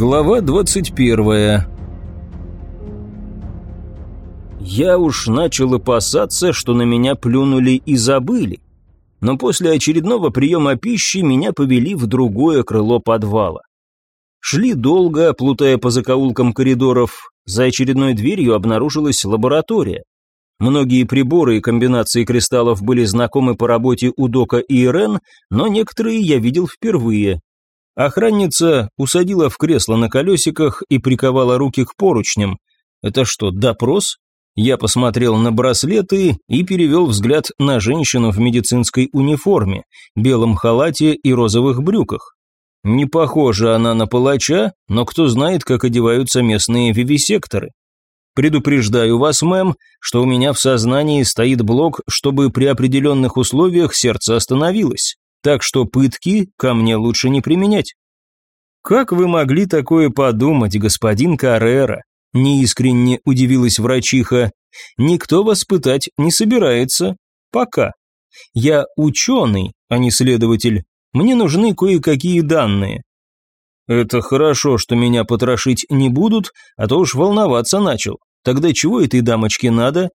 Глава 21 Я уж начал опасаться, что на меня плюнули и забыли. Но после очередного приема пищи меня повели в другое крыло подвала. Шли долго, плутая по закоулкам коридоров. За очередной дверью обнаружилась лаборатория. Многие приборы и комбинации кристаллов были знакомы по работе у Дока и Ирен, но некоторые я видел впервые. Охранница усадила в кресло на колесиках и приковала руки к поручням. Это что, допрос? Я посмотрел на браслеты и перевел взгляд на женщину в медицинской униформе, белом халате и розовых брюках. Не похожа она на палача, но кто знает, как одеваются местные вивисекторы. Предупреждаю вас, мэм, что у меня в сознании стоит блок, чтобы при определенных условиях сердце остановилось. Так что пытки ко мне лучше не применять. Как вы могли такое подумать, господин Каррера? Неискренне удивилась врачиха. Никто вас пытать не собирается. Пока. Я ученый, а не следователь. Мне нужны кое-какие данные. Это хорошо, что меня потрошить не будут, а то уж волноваться начал. Тогда чего этой дамочке надо?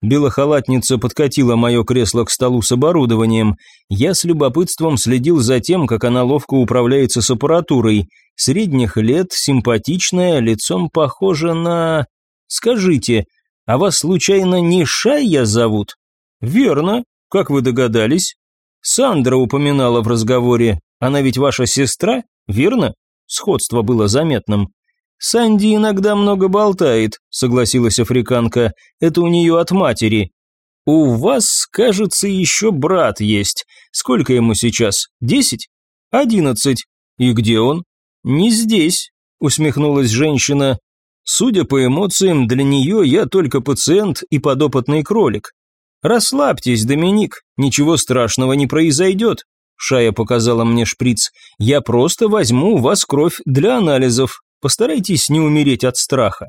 Белохалатница подкатила мое кресло к столу с оборудованием. Я с любопытством следил за тем, как она ловко управляется с аппаратурой. Средних лет, симпатичная, лицом похожа на... Скажите, а вас случайно не Шайя зовут? Верно. Как вы догадались? Сандра упоминала в разговоре. Она ведь ваша сестра, верно? Сходство было заметным. «Санди иногда много болтает», — согласилась африканка. «Это у нее от матери». «У вас, кажется, еще брат есть. Сколько ему сейчас? Десять?» «Одиннадцать. И где он?» «Не здесь», — усмехнулась женщина. «Судя по эмоциям, для нее я только пациент и подопытный кролик. Расслабьтесь, Доминик, ничего страшного не произойдет». Шая показала мне шприц. «Я просто возьму у вас кровь для анализов. Постарайтесь не умереть от страха.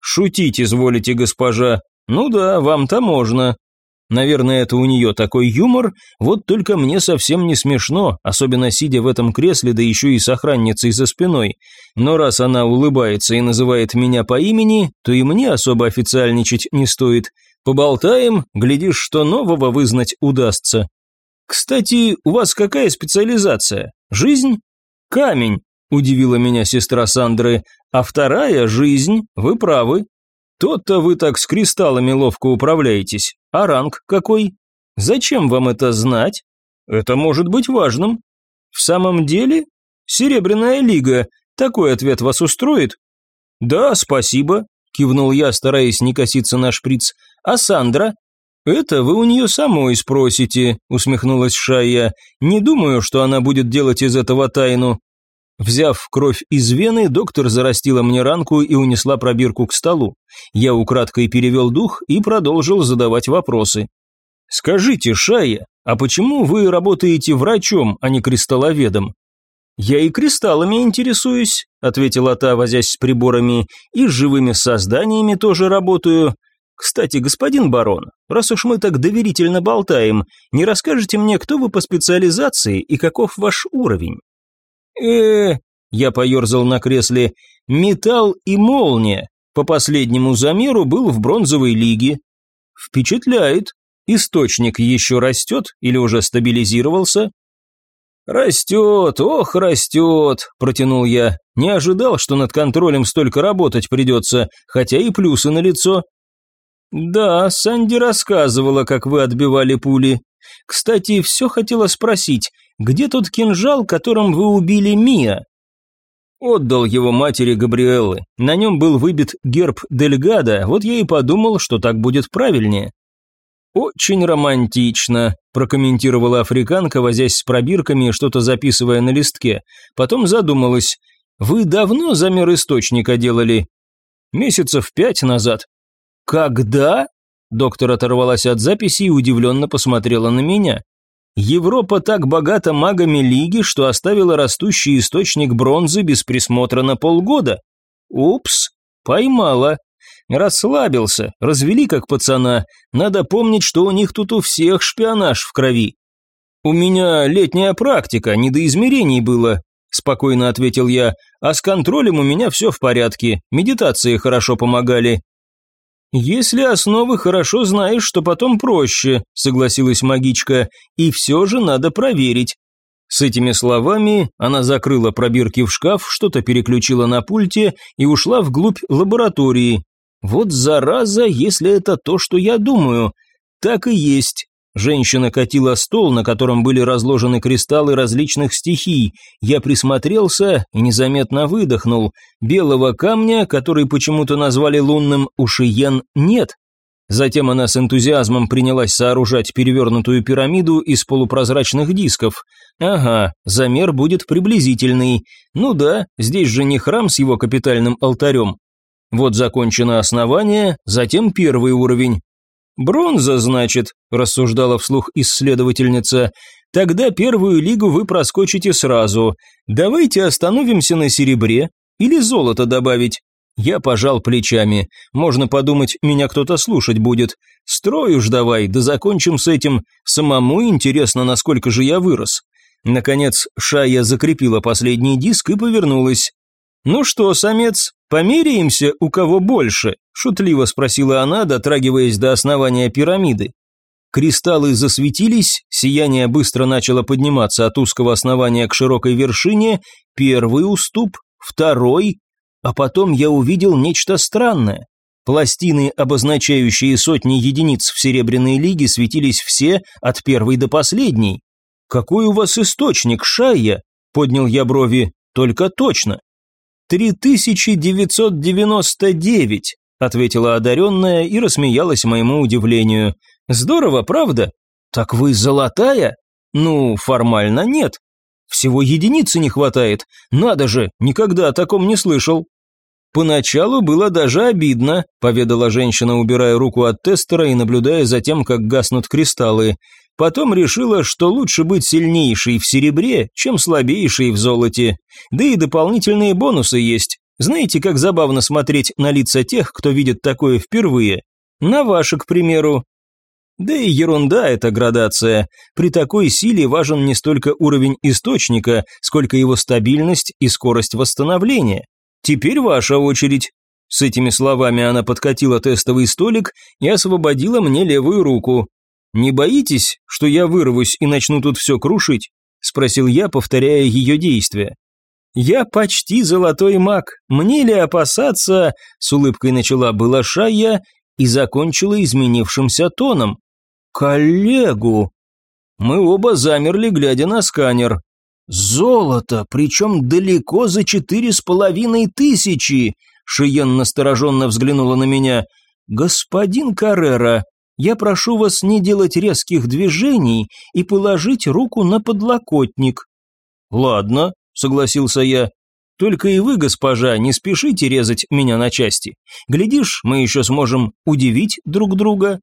Шутить изволите, госпожа. Ну да, вам-то можно. Наверное, это у нее такой юмор, вот только мне совсем не смешно, особенно сидя в этом кресле, да еще и с охранницей за спиной. Но раз она улыбается и называет меня по имени, то и мне особо официальничать не стоит. Поболтаем, глядишь, что нового вызнать удастся. Кстати, у вас какая специализация? Жизнь? Камень. Удивила меня сестра Сандры. А вторая – жизнь, вы правы. Тот-то вы так с кристаллами ловко управляетесь. А ранг какой? Зачем вам это знать? Это может быть важным. В самом деле? Серебряная лига. Такой ответ вас устроит? Да, спасибо, кивнул я, стараясь не коситься на шприц. А Сандра? «Это вы у нее самой спросите», – усмехнулась Шая. «Не думаю, что она будет делать из этого тайну. Взяв кровь из вены, доктор зарастила мне ранку и унесла пробирку к столу. Я украдкой перевел дух и продолжил задавать вопросы. «Скажите, Шая, а почему вы работаете врачом, а не кристалловедом?» «Я и кристаллами интересуюсь», — ответила та, возясь с приборами, «и с живыми созданиями тоже работаю. Кстати, господин барон, раз уж мы так доверительно болтаем, не расскажете мне, кто вы по специализации и каков ваш уровень?» Э я поерзал на кресле, металл и молния. По последнему замеру был в бронзовой лиге. Впечатляет. Источник еще растет или уже стабилизировался? «Растет, ох, растет», – протянул я. Не ожидал, что над контролем столько работать придется, хотя и плюсы на лицо. «Да, Санди рассказывала, как вы отбивали пули. Кстати, все хотела спросить, где тот кинжал, которым вы убили Мия?» Отдал его матери Габриэллы. На нем был выбит герб Дельгада, вот я и подумал, что так будет правильнее. «Очень романтично», – прокомментировала африканка, возясь с пробирками и что-то записывая на листке. Потом задумалась. «Вы давно замер источника делали?» «Месяцев пять назад». «Когда?» Доктор оторвалась от записи и удивленно посмотрела на меня. Европа так богата магами Лиги, что оставила растущий источник бронзы без присмотра на полгода. Упс, поймала. Расслабился, развели как пацана. Надо помнить, что у них тут у всех шпионаж в крови. У меня летняя практика, не до измерений было. – спокойно ответил я, – «а с контролем у меня все в порядке, медитации хорошо помогали». «Если основы хорошо знаешь, что потом проще», – согласилась магичка, – «и все же надо проверить». С этими словами она закрыла пробирки в шкаф, что-то переключила на пульте и ушла вглубь лаборатории. Вот зараза, если это то, что я думаю. Так и есть. Женщина катила стол, на котором были разложены кристаллы различных стихий. Я присмотрелся и незаметно выдохнул. Белого камня, который почему-то назвали лунным, у нет. Затем она с энтузиазмом принялась сооружать перевернутую пирамиду из полупрозрачных дисков. Ага, замер будет приблизительный. Ну да, здесь же не храм с его капитальным алтарем. Вот закончено основание, затем первый уровень. «Бронза, значит», – рассуждала вслух исследовательница. «Тогда первую лигу вы проскочите сразу. Давайте остановимся на серебре или золото добавить». Я пожал плечами. Можно подумать, меня кто-то слушать будет. Строй уж давай, да закончим с этим. Самому интересно, насколько же я вырос. Наконец, Шая закрепила последний диск и повернулась. «Ну что, самец, померяемся, у кого больше?» – шутливо спросила она, дотрагиваясь до основания пирамиды. Кристаллы засветились, сияние быстро начало подниматься от узкого основания к широкой вершине, первый уступ, второй, а потом я увидел нечто странное. Пластины, обозначающие сотни единиц в Серебряной Лиге, светились все, от первой до последней. «Какой у вас источник, Шайя?» – поднял я брови. «Только точно». «Три тысячи девятьсот девяносто девять», – ответила одаренная и рассмеялась моему удивлению. «Здорово, правда? Так вы золотая?» «Ну, формально нет. Всего единицы не хватает. Надо же, никогда о таком не слышал. Поначалу было даже обидно, поведала женщина, убирая руку от тестера и наблюдая за тем, как гаснут кристаллы. Потом решила, что лучше быть сильнейшей в серебре, чем слабейшей в золоте. Да и дополнительные бонусы есть. Знаете, как забавно смотреть на лица тех, кто видит такое впервые? На ваши, к примеру. Да и ерунда эта градация. При такой силе важен не столько уровень источника, сколько его стабильность и скорость восстановления. Теперь ваша очередь. С этими словами она подкатила тестовый столик и освободила мне левую руку. «Не боитесь, что я вырвусь и начну тут все крушить?» – спросил я, повторяя ее действия. «Я почти золотой маг, мне ли опасаться?» – с улыбкой начала была Шая и закончила изменившимся тоном коллегу. Мы оба замерли, глядя на сканер. Золото, причем далеко за четыре с половиной тысячи. Шиен настороженно взглянула на меня. «Господин Каррера, я прошу вас не делать резких движений и положить руку на подлокотник». «Ладно», — согласился я. «Только и вы, госпожа, не спешите резать меня на части. Глядишь, мы еще сможем удивить друг друга».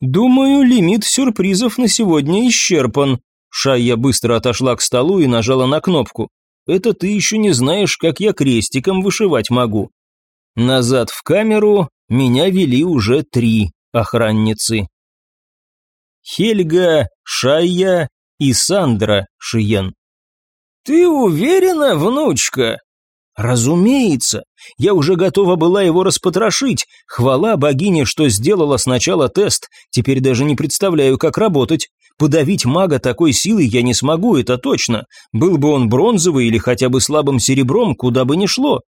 «Думаю, лимит сюрпризов на сегодня исчерпан». Шайя быстро отошла к столу и нажала на кнопку. «Это ты еще не знаешь, как я крестиком вышивать могу». Назад в камеру меня вели уже три охранницы. Хельга, Шайя и Сандра Шиен. «Ты уверена, внучка?» Разумеется, я уже готова была его распотрошить. Хвала богине, что сделала сначала тест. Теперь даже не представляю, как работать. Подавить мага такой силой я не смогу, это точно. Был бы он бронзовый или хотя бы слабым серебром, куда бы ни шло.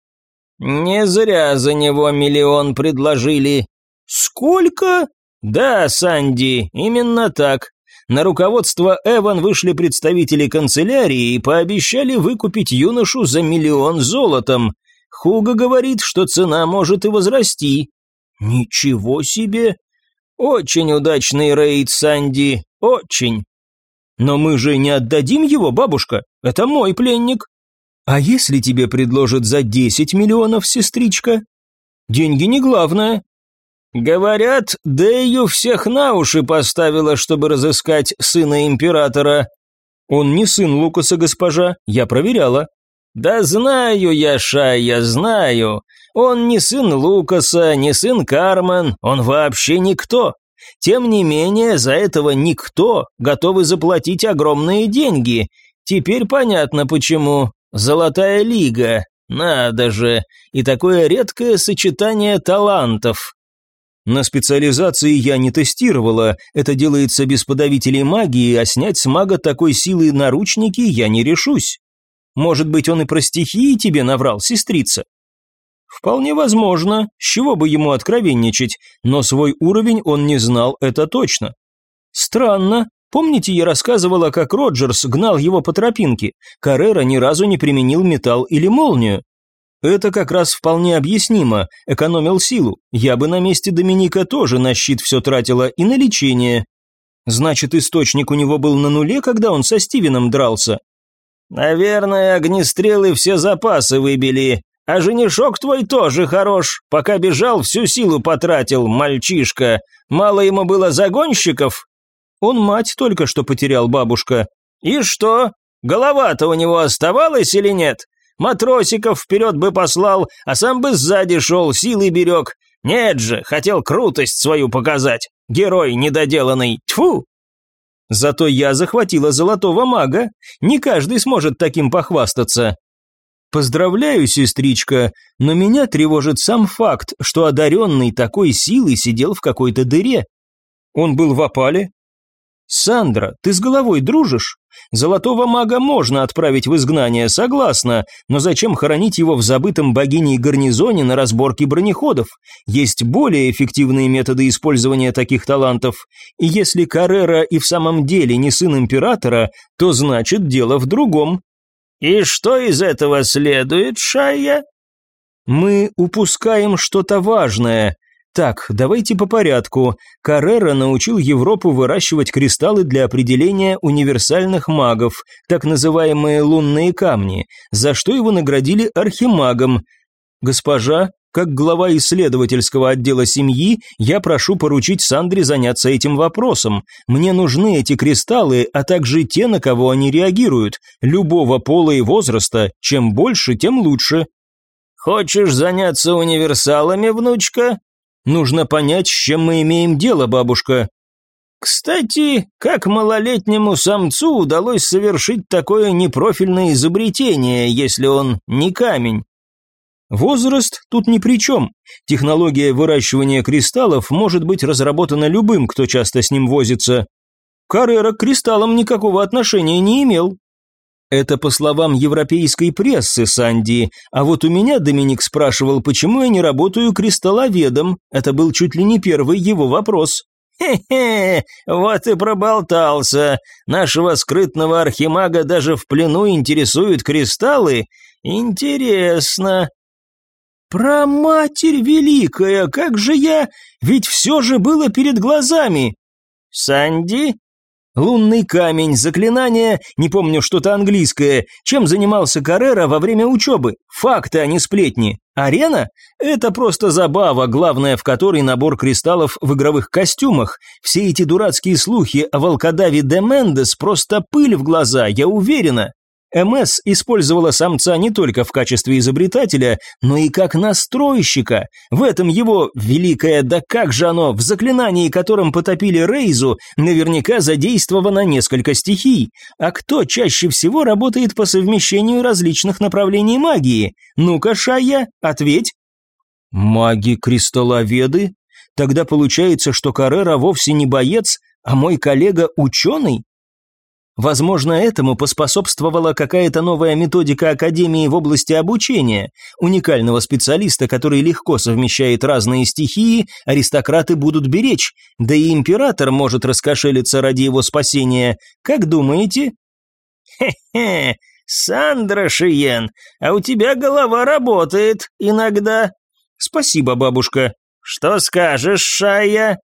Не зря за него миллион предложили. Сколько? Да, Санди, именно так. На руководство Эван вышли представители канцелярии и пообещали выкупить юношу за миллион золотом. Хуга говорит, что цена может и возрасти. Ничего себе! Очень удачный рейд, Санди, очень. Но мы же не отдадим его, бабушка, это мой пленник. А если тебе предложат за десять миллионов, сестричка? Деньги не главное, Говорят, Дэю всех на уши поставила, чтобы разыскать сына императора. Он не сын Лукаса, госпожа, я проверяла. Да знаю я, Шая, знаю. Он не сын Лукаса, не сын Кармен, он вообще никто. Тем не менее, за этого никто готовы заплатить огромные деньги. Теперь понятно почему. Золотая лига, надо же, и такое редкое сочетание талантов. На специализации я не тестировала, это делается без подавителей магии, а снять с мага такой силы наручники я не решусь. Может быть, он и про стихии тебе наврал, сестрица? Вполне возможно, с чего бы ему откровенничать, но свой уровень он не знал, это точно. Странно, помните, я рассказывала, как Роджерс гнал его по тропинке, Каррера ни разу не применил металл или молнию. Это как раз вполне объяснимо, экономил силу. Я бы на месте Доминика тоже на щит все тратила и на лечение. Значит, источник у него был на нуле, когда он со Стивеном дрался? Наверное, огнестрелы все запасы выбили. А женишок твой тоже хорош. Пока бежал, всю силу потратил, мальчишка. Мало ему было загонщиков? Он мать только что потерял бабушка. И что? Голова-то у него оставалась или нет? Матросиков вперед бы послал, а сам бы сзади шел, силы берег. Нет же, хотел крутость свою показать. Герой недоделанный, тьфу! Зато я захватила золотого мага. Не каждый сможет таким похвастаться. Поздравляю, сестричка, но меня тревожит сам факт, что одаренный такой силой сидел в какой-то дыре. Он был в опале, «Сандра, ты с головой дружишь? Золотого мага можно отправить в изгнание, согласна, но зачем хоронить его в забытом богиней гарнизоне на разборке бронеходов? Есть более эффективные методы использования таких талантов. И если Каррера и в самом деле не сын императора, то значит дело в другом». «И что из этого следует, Шая?» «Мы упускаем что-то важное», так, давайте по порядку. Каррера научил Европу выращивать кристаллы для определения универсальных магов, так называемые лунные камни, за что его наградили архимагом. Госпожа, как глава исследовательского отдела семьи, я прошу поручить Сандре заняться этим вопросом. Мне нужны эти кристаллы, а также те, на кого они реагируют. Любого пола и возраста, чем больше, тем лучше. «Хочешь заняться универсалами, внучка?» Нужно понять, с чем мы имеем дело, бабушка. Кстати, как малолетнему самцу удалось совершить такое непрофильное изобретение, если он не камень? Возраст тут ни при чем. Технология выращивания кристаллов может быть разработана любым, кто часто с ним возится. Каррера к кристаллам никакого отношения не имел, это по словам европейской прессы, Санди. А вот у меня Доминик спрашивал, почему я не работаю кристалловедом. Это был чуть ли не первый его вопрос. «Хе-хе, вот и проболтался. Нашего скрытного архимага даже в плену интересуют кристаллы? Интересно». «Про матерь великая, как же я? Ведь все же было перед глазами». «Санди, Лунный камень, заклинание, не помню что-то английское. Чем занимался Каррера во время учебы? Факты, а не сплетни. Арена? Это просто забава, главное в которой набор кристаллов в игровых костюмах. Все эти дурацкие слухи о волкодаве де Мендес просто пыль в глаза, я уверена. МС использовала самца не только в качестве изобретателя, но и как настройщика. В этом его великое «да как же оно» в заклинании, которым потопили Рейзу, наверняка задействовано несколько стихий. А кто чаще всего работает по совмещению различных направлений магии? Ну-ка, Шая, ответь. Маги-кристалловеды? Тогда получается, что Каррера вовсе не боец, а мой коллега ученый? Возможно, этому поспособствовала какая-то новая методика Академии в области обучения. Уникального специалиста, который легко совмещает разные стихии, аристократы будут беречь, да и император может раскошелиться ради его спасения. Как думаете? Хе-хе, Сандра Шиен, а у тебя голова работает иногда. Спасибо, бабушка. Что скажешь, Шая?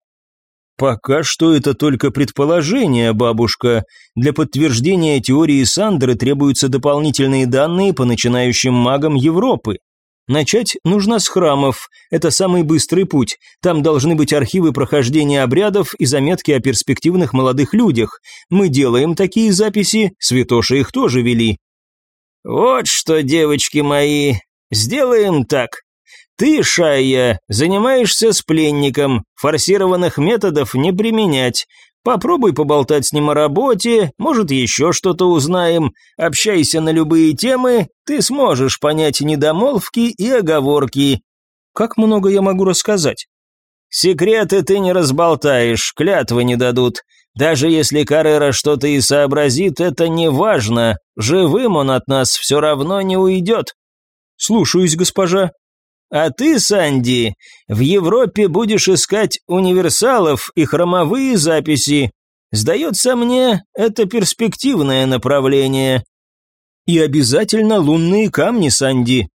Пока что это только предположение, бабушка. Для подтверждения теории Сандры требуются дополнительные данные по начинающим магам Европы. Начать нужно с храмов. Это самый быстрый путь. Там должны быть архивы прохождения обрядов и заметки о перспективных молодых людях. Мы делаем такие записи, святоши их тоже вели. Вот что, девочки мои, сделаем так. Ты, Шайя, занимаешься с пленником, форсированных методов не применять. Попробуй поболтать с ним о работе, может, еще что-то узнаем. Общайся на любые темы, ты сможешь понять недомолвки и оговорки. Как много я могу рассказать? Секреты ты не разболтаешь, клятвы не дадут. Даже если Каррера что-то и сообразит, это не важно. Живым он от нас все равно не уйдет. Слушаюсь, госпожа. А ты, Санди, в Европе будешь искать универсалов и хромовые записи. Сдается мне, это перспективное направление. И обязательно лунные камни, Санди.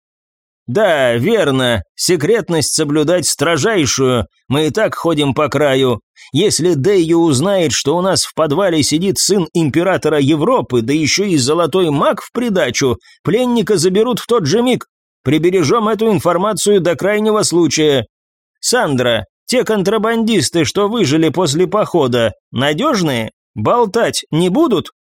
Да, верно. Секретность соблюдать строжайшую. Мы и так ходим по краю. Если Дэйю узнает, что у нас в подвале сидит сын императора Европы, да еще и золотой маг в придачу, пленника заберут в тот же миг. Прибережем эту информацию до крайнего случая. Сандра, те контрабандисты, что выжили после похода, надежные? Болтать не будут?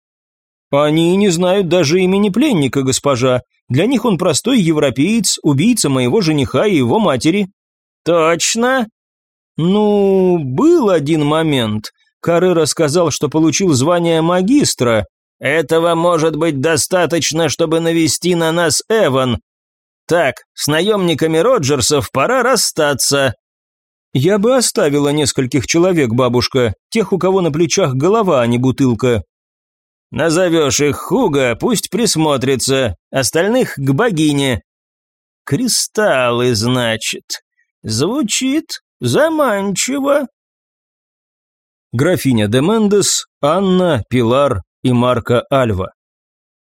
Они не знают даже имени пленника, госпожа. Для них он простой европеец, убийца моего жениха и его матери. Точно? Ну, был один момент. Каррера сказал, что получил звание магистра. Этого может быть достаточно, чтобы навести на нас Эван, так, с наемниками Роджерсов пора расстаться. Я бы оставила нескольких человек, бабушка, тех, у кого на плечах голова, а не бутылка. Назовешь их Хуга, пусть присмотрится, остальных к богине. Кристаллы, значит. Звучит заманчиво. Графиня де Мендес, Анна, Пилар и Марка Альва.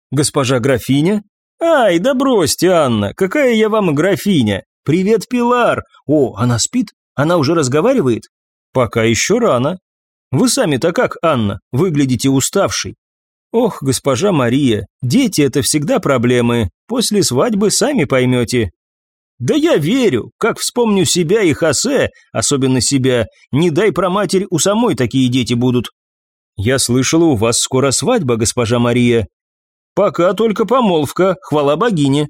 Госпожа графиня, «Ай, да бросьте, Анна, какая я вам графиня! Привет, Пилар! О, она спит? Она уже разговаривает?» «Пока еще рано. Вы сами-то как, Анна, выглядите уставшей?» «Ох, госпожа Мария, дети – это всегда проблемы. После свадьбы сами поймете». «Да я верю, как вспомню себя и Хосе, особенно себя, не дай про матерь, у самой такие дети будут». «Я слышала, у вас скоро свадьба, госпожа Мария. «Пока только помолвка, хвала богине».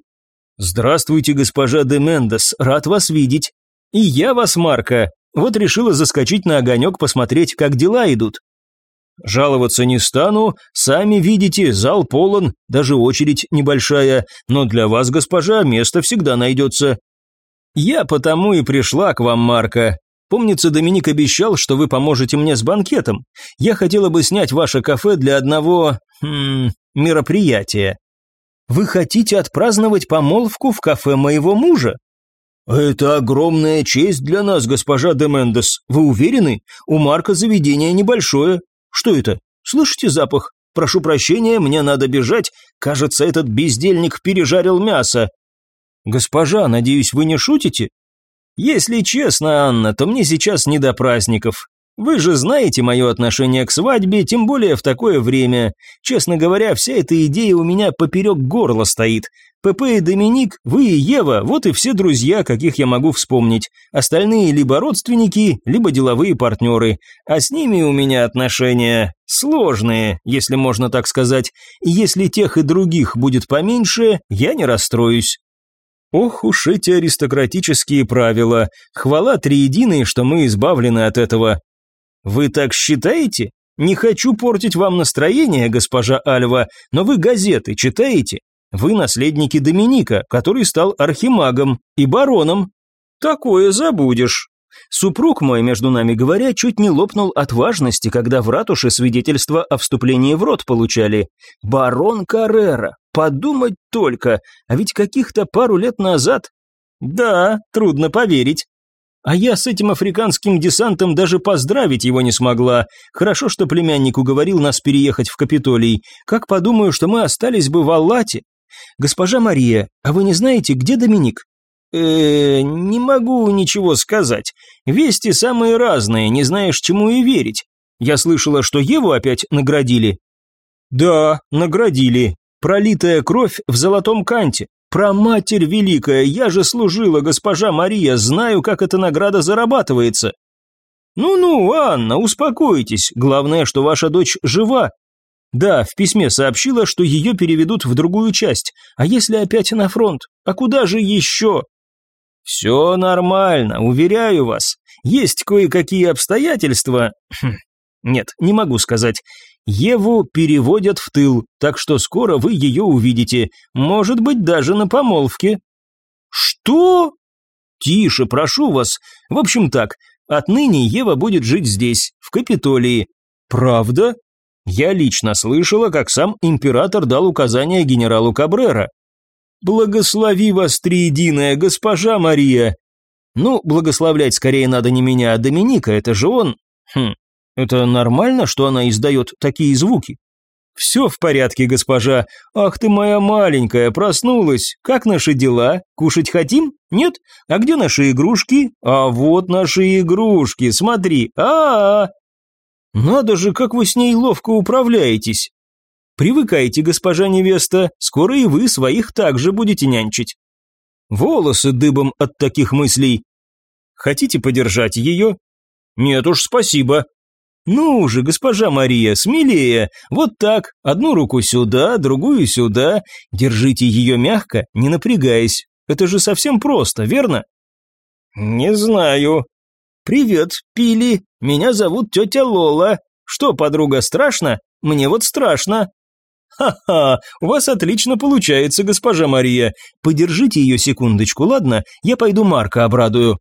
«Здравствуйте, госпожа де Мендес, рад вас видеть». «И я вас, Марка. Вот решила заскочить на огонек посмотреть, как дела идут». «Жаловаться не стану, сами видите, зал полон, даже очередь небольшая, но для вас, госпожа, место всегда найдется». «Я потому и пришла к вам, Марка. Помнится, Доминик обещал, что вы поможете мне с банкетом. Я хотела бы снять ваше кафе для одного... Хм, мероприятие. Вы хотите отпраздновать помолвку в кафе моего мужа? Это огромная честь для нас, госпожа де Мендес. Вы уверены? У Марка заведение небольшое. Что это? Слышите запах? Прошу прощения, мне надо бежать. Кажется, этот бездельник пережарил мясо. Госпожа, надеюсь, вы не шутите? Если честно, Анна, то мне сейчас не до праздников. Вы же знаете мое отношение к свадьбе, тем более в такое время. Честно говоря, вся эта идея у меня поперек горла стоит. ПП и Доминик, вы и Ева, вот и все друзья, каких я могу вспомнить. Остальные либо родственники, либо деловые партнеры. А с ними у меня отношения сложные, если можно так сказать. И если тех и других будет поменьше, я не расстроюсь. Ох уж эти аристократические правила. Хвала триединой, что мы избавлены от этого. «Вы так считаете? Не хочу портить вам настроение, госпожа Альва, но вы газеты читаете? Вы наследники Доминика, который стал архимагом и бароном. Такое забудешь». Супруг мой, между нами говоря, чуть не лопнул от важности, когда в ратуше свидетельство о вступлении в род получали. Барон Каррера, подумать только, а ведь каких-то пару лет назад... Да, трудно поверить. А я с этим африканским десантом даже поздравить его не смогла. Хорошо, что племянник уговорил нас переехать в Капитолий. Как подумаю, что мы остались бы в Аллате. Госпожа Мария, а вы не знаете, где Доминик? э не могу ничего сказать. Вести самые разные, не знаешь, чему и верить. Я слышала, что Еву опять наградили. Да, наградили. Пролитая кровь в золотом канте. Про матерь великая, я же служила, госпожа Мария, знаю, как эта награда зарабатывается. Ну-ну, Анна, успокойтесь, главное, что ваша дочь жива. Да, в письме сообщила, что ее переведут в другую часть. А если опять на фронт? А куда же еще? Все нормально, уверяю вас. Есть кое-какие обстоятельства, Нет, не могу сказать. Еву переводят в тыл, так что скоро вы ее увидите. Может быть, даже на помолвке. Что? Тише, прошу вас. В общем так, отныне Ева будет жить здесь, в Капитолии. Правда? Я лично слышала, как сам император дал указание генералу Кабрера. «Благослови вас, триединая госпожа Мария!» «Ну, благословлять скорее надо не меня, а Доминика, это же он...» «Хм, это нормально, что она издает такие звуки?» «Все в порядке, госпожа. Ах ты моя маленькая, проснулась. Как наши дела? Кушать хотим? Нет? А где наши игрушки? А вот наши игрушки, смотри. А, -а, -а. Надо же, как вы с ней ловко управляетесь. Привыкайте, госпожа невеста, скоро и вы своих также будете нянчить. Волосы дыбом от таких мыслей. Хотите подержать ее? Нет уж, спасибо. Ну же, госпожа Мария, смелее. Вот так, одну руку сюда, другую сюда. Держите ее мягко, не напрягаясь. Это же совсем просто, верно? Не знаю. Привет, Пили. Меня зовут тетя Лола. Что, подруга, страшно? Мне вот страшно. «Ха-ха, у вас отлично получается, госпожа Мария. Подержите ее секундочку, ладно? Я пойду Марка обрадую».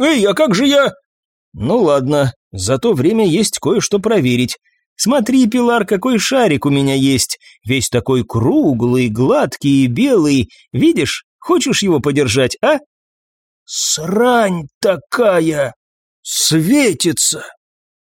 «Эй, а как же я...» «Ну ладно, зато время есть кое-что проверить. Смотри, Пилар, какой шарик у меня есть. Весь такой круглый, гладкий и белый. Видишь, хочешь его подержать, а?» «Срань такая! Светится!»